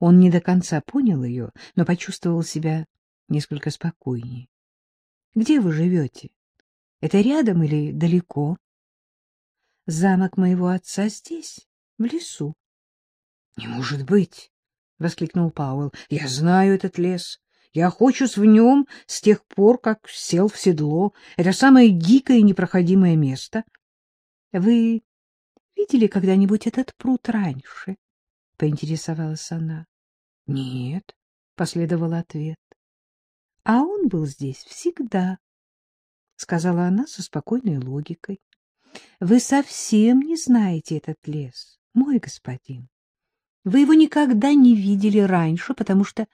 Он не до конца понял ее, но почувствовал себя несколько спокойнее. — Где вы живете? Это рядом или далеко? — Замок моего отца здесь, в лесу. — Не может быть! — воскликнул Пауэлл. — Я знаю этот лес. Я охочусь в нем с тех пор, как сел в седло. Это самое дикое и непроходимое место. — Вы видели когда-нибудь этот пруд раньше? — поинтересовалась она. — Нет, — последовал ответ. — А он был здесь всегда, — сказала она со спокойной логикой. — Вы совсем не знаете этот лес, мой господин. Вы его никогда не видели раньше, потому что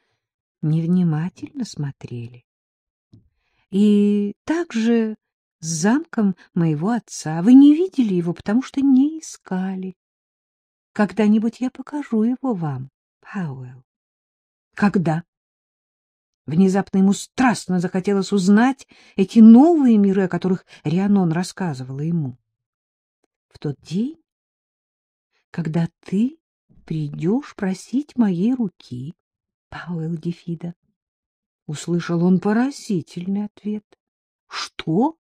невнимательно смотрели. И также с замком моего отца. Вы не видели его, потому что не искали. Когда-нибудь я покажу его вам, Пауэлл. Когда? Внезапно ему страстно захотелось узнать эти новые миры, о которых Рианон рассказывала ему. В тот день, когда ты придешь просить моей руки, Пауэлл Дефида. Услышал он поразительный ответ. — Что?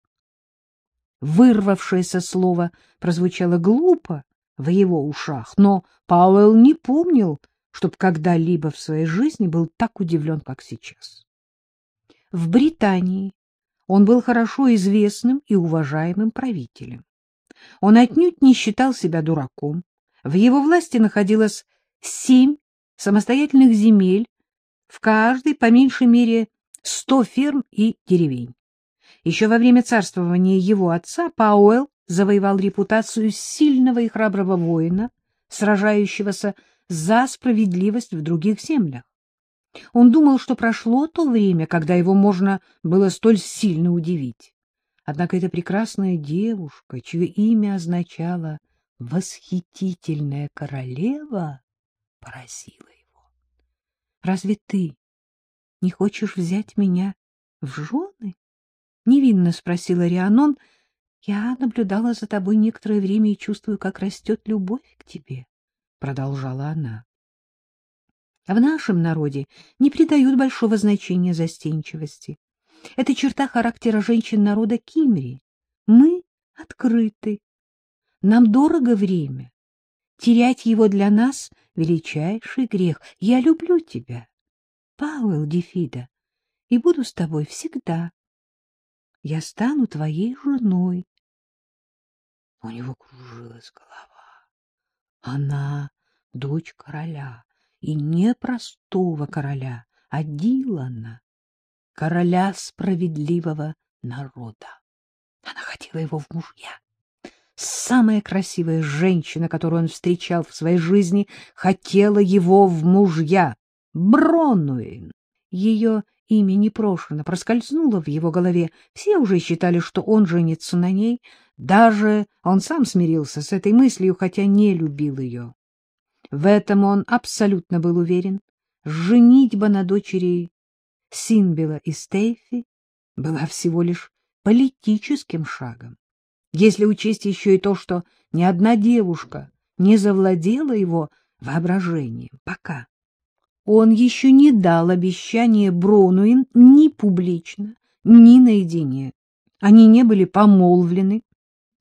Вырвавшееся слово прозвучало глупо в его ушах, но Пауэлл не помнил, чтоб когда-либо в своей жизни был так удивлен, как сейчас. В Британии он был хорошо известным и уважаемым правителем. Он отнюдь не считал себя дураком. В его власти находилось семь самостоятельных земель, в каждой по меньшей мере сто ферм и деревень. Еще во время царствования его отца Пауэлл завоевал репутацию сильного и храброго воина, сражающегося за справедливость в других землях. Он думал, что прошло то время, когда его можно было столь сильно удивить. Однако эта прекрасная девушка, чье имя означало «восхитительная королева», поразила его. — Разве ты не хочешь взять меня в жены? — невинно спросила Рианон. — Я наблюдала за тобой некоторое время и чувствую, как растет любовь к тебе, — продолжала она. В нашем народе не придают большого значения застенчивости. Это черта характера женщин народа Кимри. Мы открыты. Нам дорого время. Терять его для нас — величайший грех. Я люблю тебя, Пауэлл Дефида, и буду с тобой всегда. Я стану твоей женой. У него кружилась голова. Она — дочь короля, и не простого короля, а Дилана, короля справедливого народа. Она хотела его в мужья. Самая красивая женщина, которую он встречал в своей жизни, хотела его в мужья. Бронуин. Ее имя непрошено проскользнуло в его голове. Все уже считали, что он женится на ней. Даже он сам смирился с этой мыслью, хотя не любил ее. В этом он абсолютно был уверен. Женитьба на дочери Синбела и Стейфи была всего лишь политическим шагом. Если учесть еще и то, что ни одна девушка не завладела его воображением пока. Он еще не дал обещания Бронуин ни публично, ни наедине. Они не были помолвлены.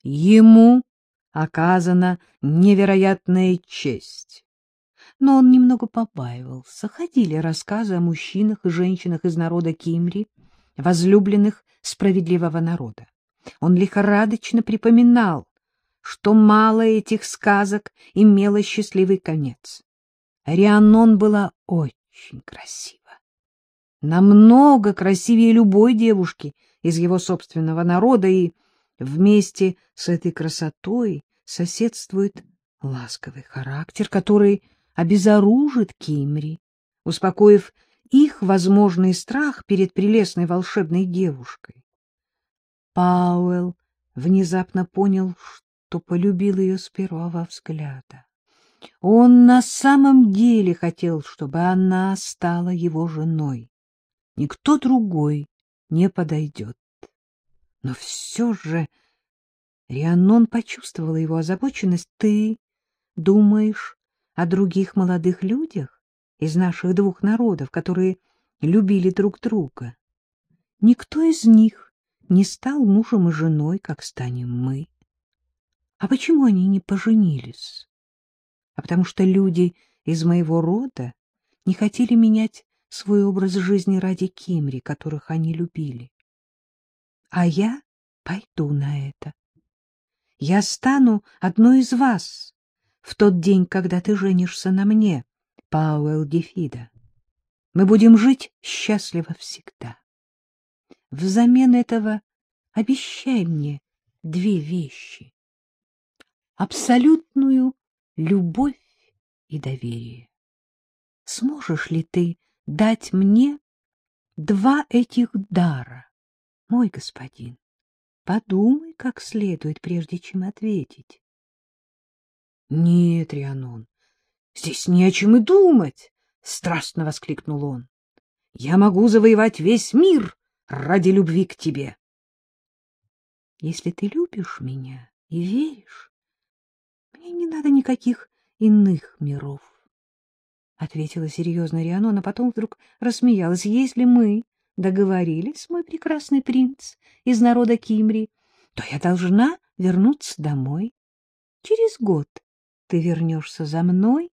Ему оказана невероятная честь. Но он немного побаивался. Ходили рассказы о мужчинах и женщинах из народа Кимри, возлюбленных справедливого народа. Он лихорадочно припоминал, что мало этих сказок имело счастливый конец. Рианон была очень красива. Намного красивее любой девушки из его собственного народа, и вместе с этой красотой соседствует ласковый характер, который обезоружит Кимри, успокоив их возможный страх перед прелестной волшебной девушкой. Пауэлл внезапно понял, что полюбил ее с первого взгляда. Он на самом деле хотел, чтобы она стала его женой. Никто другой не подойдет. Но все же Рианон почувствовала его озабоченность. — Ты думаешь о других молодых людях из наших двух народов, которые любили друг друга. Никто из них не стал мужем и женой, как станем мы. А почему они не поженились? А потому что люди из моего рода не хотели менять свой образ жизни ради Кимри, которых они любили. А я пойду на это. Я стану одной из вас в тот день, когда ты женишься на мне, Пауэлл Дефида. Мы будем жить счастливо всегда. Взамен этого обещай мне две вещи. Абсолютную любовь и доверие. Сможешь ли ты дать мне два этих дара, мой господин? Подумай как следует, прежде чем ответить. — Нет, Рианон, здесь не о чем и думать, — страстно воскликнул он. — Я могу завоевать весь мир ради любви к тебе. — Если ты любишь меня и веришь, мне не надо никаких иных миров, — ответила серьезно Рианон, а потом вдруг рассмеялась. — Если мы договорились, мой прекрасный принц из народа Кимри, то я должна вернуться домой. Через год ты вернешься за мной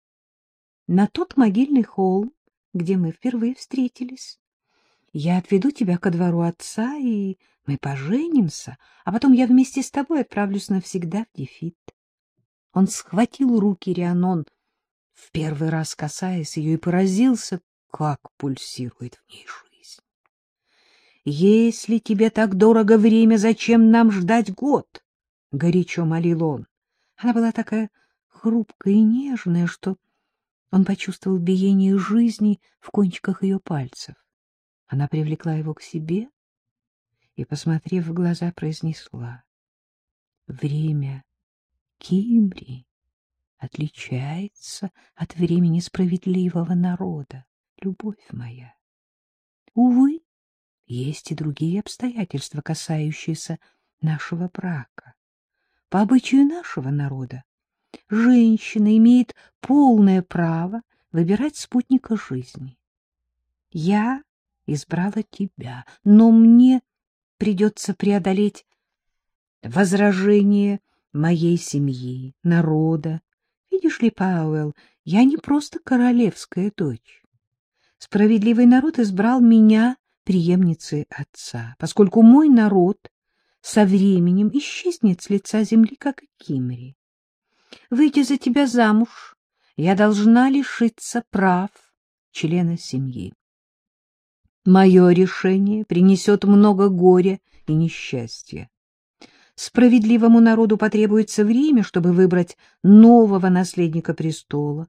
на тот могильный холм, где мы впервые встретились. Я отведу тебя ко двору отца, и мы поженимся, а потом я вместе с тобой отправлюсь навсегда в Дефит. Он схватил руки Рианон, в первый раз касаясь ее, и поразился, как пульсирует в ней жизнь. «Если тебе так дорого время, зачем нам ждать год?» — горячо молил он. Она была такая хрупкая и нежная, что он почувствовал биение жизни в кончиках ее пальцев. Она привлекла его к себе и, посмотрев в глаза, произнесла. «Время Кимри отличается от времени справедливого народа, любовь моя. Увы, есть и другие обстоятельства, касающиеся нашего брака. По обычаю нашего народа женщина имеет полное право выбирать спутника жизни. Я избрала тебя, но мне придется преодолеть возражение моей семьи, народа. Видишь ли, Пауэлл, я не просто королевская дочь. Справедливый народ избрал меня преемницей отца, поскольку мой народ со временем исчезнет с лица земли, как и Кимри. Выйдя за тебя замуж, я должна лишиться прав члена семьи. Мое решение принесет много горя и несчастья. Справедливому народу потребуется время, чтобы выбрать нового наследника престола.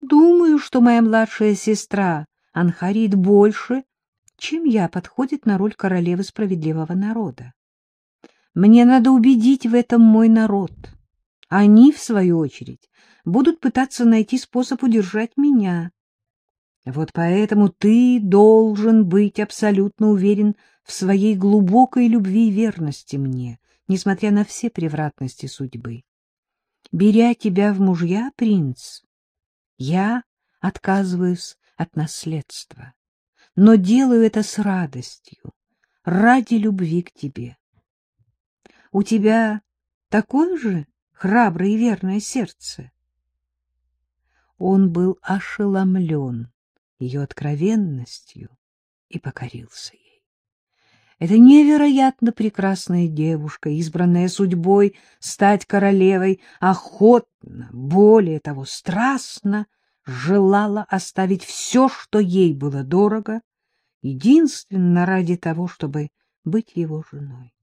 Думаю, что моя младшая сестра Анхарит больше, чем я, подходит на роль королевы справедливого народа. Мне надо убедить в этом мой народ. Они, в свою очередь, будут пытаться найти способ удержать меня. Вот поэтому ты должен быть абсолютно уверен в своей глубокой любви и верности мне, несмотря на все превратности судьбы. Беря тебя в мужья, принц, я отказываюсь от наследства, но делаю это с радостью, ради любви к тебе. У тебя такое же храброе и верное сердце. Он был ошеломлен ее откровенностью и покорился ей. Эта невероятно прекрасная девушка, избранная судьбой стать королевой, охотно, более того, страстно желала оставить все, что ей было дорого, единственно ради того, чтобы быть его женой.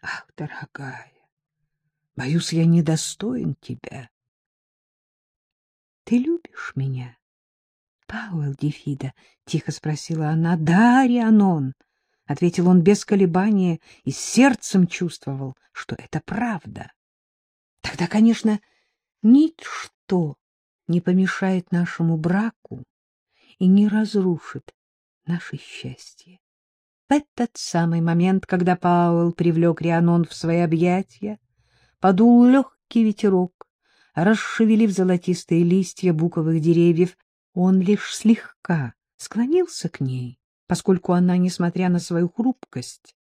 Ах, дорогая, Боюсь, я недостоин тебя. — Ты любишь меня? — Пауэлл Дефида, — тихо спросила она. — Да, Рианон, — ответил он без колебания и сердцем чувствовал, что это правда. Тогда, конечно, ничто не помешает нашему браку и не разрушит наше счастье. В этот самый момент, когда Пауэлл привлек Рианон в свои объятия, подул легкий ветерок, расшевелив золотистые листья буковых деревьев, Он лишь слегка склонился к ней, поскольку она, несмотря на свою хрупкость,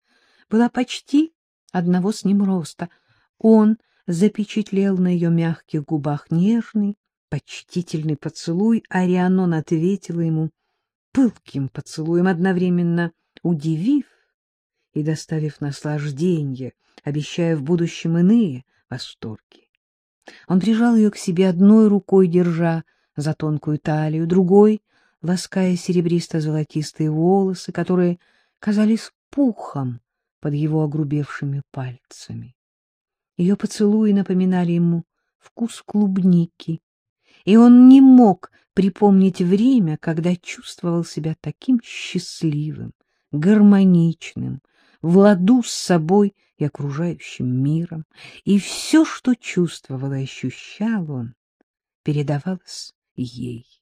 была почти одного с ним роста. Он запечатлел на ее мягких губах нежный, почтительный поцелуй, а Рианон ответила ему пылким поцелуем, одновременно удивив и доставив наслаждение, обещая в будущем иные восторги. Он прижал ее к себе одной рукой, держа за тонкую талию, другой — лаская серебристо-золотистые волосы, которые казались пухом под его огрубевшими пальцами. Ее поцелуи напоминали ему вкус клубники, и он не мог припомнить время, когда чувствовал себя таким счастливым, гармоничным, в ладу с собой и окружающим миром, и все, что чувствовал и ощущал он, передавалось ей.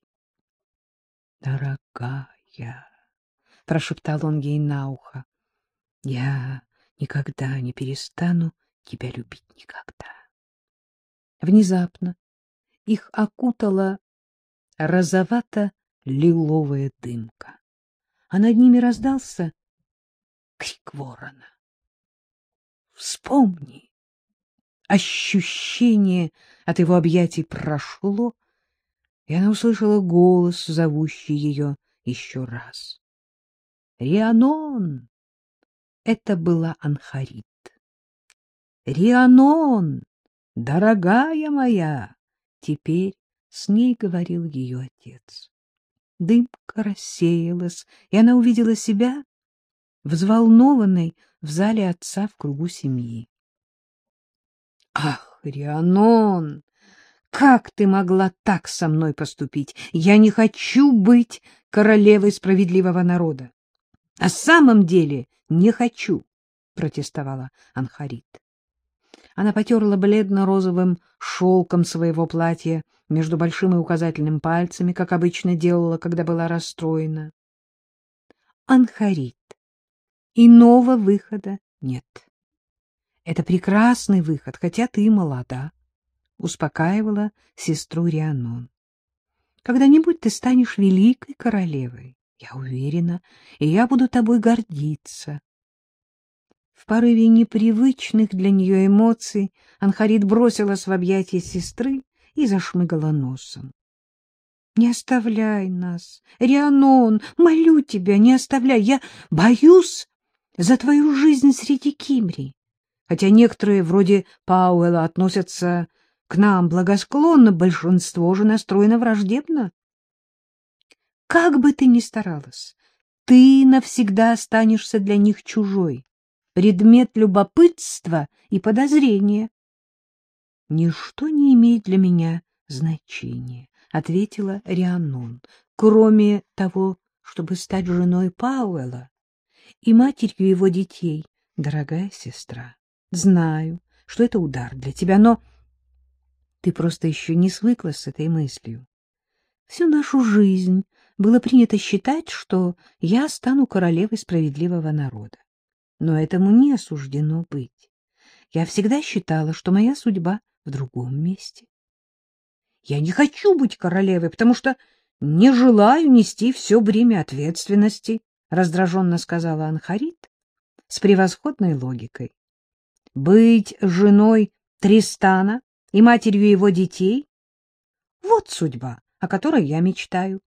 «Дорогая», — прошептал он ей на ухо, — «я никогда не перестану тебя любить никогда». Внезапно их окутала розовато-лиловая дымка, а над ними раздался крик ворона. Вспомни! Ощущение от его объятий прошло, и она услышала голос, зовущий ее еще раз. «Рианон!» Это была Анхарит. «Рианон, дорогая моя!» Теперь с ней говорил ее отец. Дымка рассеялась, и она увидела себя взволнованной в зале отца в кругу семьи. — Ах, Рианон, как ты могла так со мной поступить? Я не хочу быть королевой справедливого народа. — На самом деле не хочу, — протестовала Анхарит. Она потерла бледно-розовым шелком своего платья между большим и указательным пальцами, как обычно делала, когда была расстроена. — Анхарит, Иного выхода нет. Это прекрасный выход, хотя ты молода, — успокаивала сестру Рианон. Когда-нибудь ты станешь великой королевой, я уверена, и я буду тобой гордиться. В порыве непривычных для нее эмоций Анхарит бросилась в объятия сестры и зашмыгала носом. — Не оставляй нас, Рианон, молю тебя, не оставляй, я боюсь за твою жизнь среди Кимри. Хотя некоторые, вроде Пауэлла, относятся к нам благосклонно, большинство же настроено враждебно. Как бы ты ни старалась, ты навсегда останешься для них чужой, предмет любопытства и подозрения. — Ничто не имеет для меня значения, — ответила Рианон, — кроме того, чтобы стать женой Пауэлла и матерью его детей, дорогая сестра. Знаю, что это удар для тебя, но ты просто еще не свыклась с этой мыслью. Всю нашу жизнь было принято считать, что я стану королевой справедливого народа. Но этому не осуждено быть. Я всегда считала, что моя судьба в другом месте. Я не хочу быть королевой, потому что не желаю нести все бремя ответственности, — раздраженно сказала Анхарит с превосходной логикой. — Быть женой Тристана и матерью его детей — вот судьба, о которой я мечтаю.